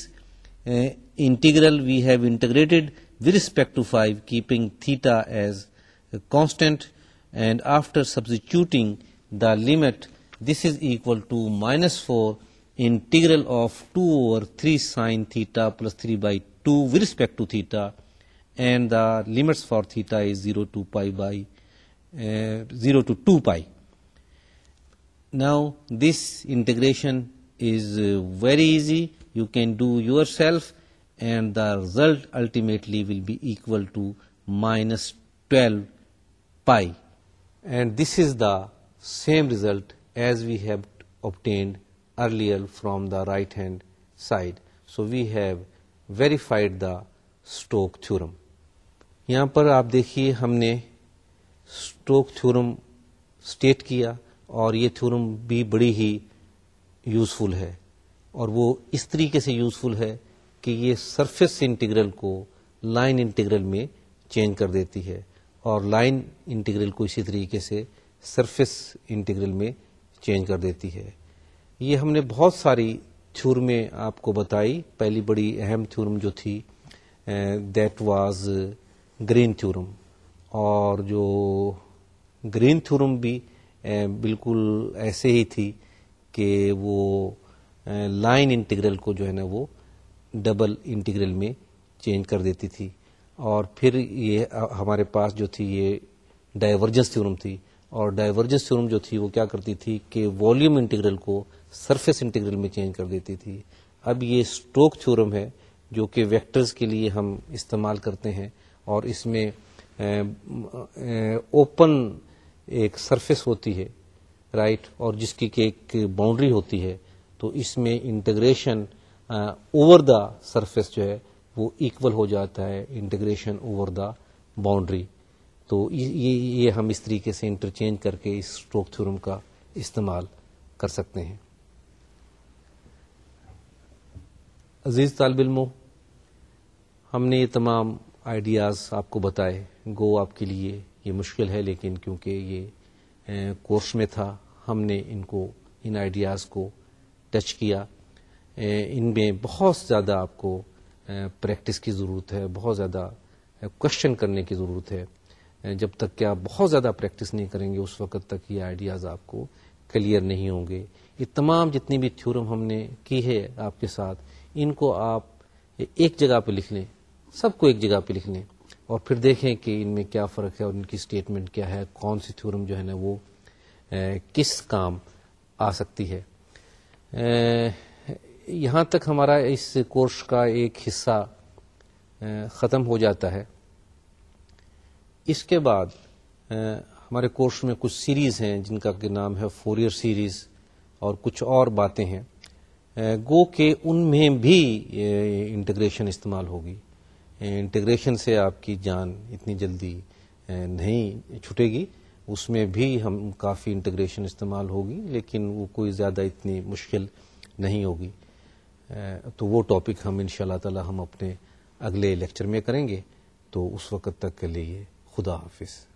Eh, integral we have integrated with respect to 5, keeping theta as a constant, and after substituting the limit, this is equal to minus 4 integral of 2 over 3 sine theta plus 3 by 2 with respect to theta, and the limits for theta is 0 to eh, 2 pi. Now this integration is eh, very easy you can do yourself and the result ultimately will be equal to minus twelve pi and this is the same result as we have obtained earlier from the right hand side so we've verified the stock theorem یہاں پر آپ دیکھیے ہم نے Stoke theorem state کیا اور یہ theorem بھی بڑی ہی یوزفل ہے اور وہ اس طریقے سے یوزفل ہے کہ یہ سرفیس انٹیگرل کو لائن انٹیگرل میں چینج کر دیتی ہے اور لائن انٹیگرل کو اسی طریقے سے سرفیس انٹیگرل میں چینج کر دیتی ہے یہ ہم نے بہت ساری میں آپ کو بتائی پہلی بڑی اہم تھورم جو تھی دیٹ واز گرین تھیورم اور جو گرین تھیورم بھی بالکل ایسے ہی تھی کہ وہ لائن انٹیگرل کو جو ہے نا وہ ڈبل انٹیگرل میں چینج کر دیتی تھی اور پھر یہ ہمارے پاس جو تھی یہ ڈائیورجنس تھورم تھی اور ڈائیورجنس تھیورم جو تھی وہ کیا کرتی تھی کہ والیوم انٹیگرل کو سرفیس انٹیگرل میں چینج کر دیتی تھی اب یہ اسٹوک تھورم ہے جو کہ ویکٹرز کے لیے ہم استعمال کرتے ہیں اور اس میں اوپن ایک سرفیس ہوتی ہے رائٹ اور جس کی کہ ایک باؤنڈری ہوتی ہے تو اس میں انٹیگریشن اوور دا سرفیس جو ہے وہ ایکول ہو جاتا ہے انٹیگریشن اوور دا باؤنڈری تو یہ یہ ہم اس طریقے سے انٹرچینج کر کے اس اسٹروک تھورم کا استعمال کر سکتے ہیں عزیز طالب علموں ہم نے یہ تمام آئیڈیاز آپ کو بتائے گو آپ کے لیے یہ مشکل ہے لیکن کیونکہ یہ کورس میں تھا ہم نے ان کو ان آئیڈیاز کو ٹچ کیا ان میں بہت زیادہ آپ کو پریکٹس کی ضرورت ہے بہت زیادہ کوشچن کرنے کی ضرورت ہے جب تک کہ آپ بہت زیادہ پریکٹس نہیں کریں گے اس وقت تک یہ آئیڈیاز آپ کو کلیئر نہیں ہوں گے یہ تمام جتنی بھی تھیورم ہم نے کی ہے آپ کے ساتھ ان کو آپ ایک جگہ پہ لکھ لیں سب کو ایک جگہ پہ لکھ لیں اور پھر دیکھیں کہ ان میں کیا فرق ہے اور ان کی اسٹیٹمنٹ کیا ہے کون سی تھیورم جو ہے نا وہ کس کام آ سکتی ہے یہاں تک ہمارا اس کورس کا ایک حصہ ختم ہو جاتا ہے اس کے بعد ہمارے کورس میں کچھ سیریز ہیں جن کا کہ نام ہے فوریئر سیریز اور کچھ اور باتیں ہیں گو کہ ان میں بھی انٹیگریشن استعمال ہوگی انٹیگریشن سے آپ کی جان اتنی جلدی نہیں چھٹے گی اس میں بھی ہم کافی انٹیگریشن استعمال ہوگی لیکن وہ کوئی زیادہ اتنی مشکل نہیں ہوگی تو وہ ٹاپک ہم ان شاء اللہ تعالی ہم اپنے اگلے لیکچر میں کریں گے تو اس وقت تک کے لیے خدا حافظ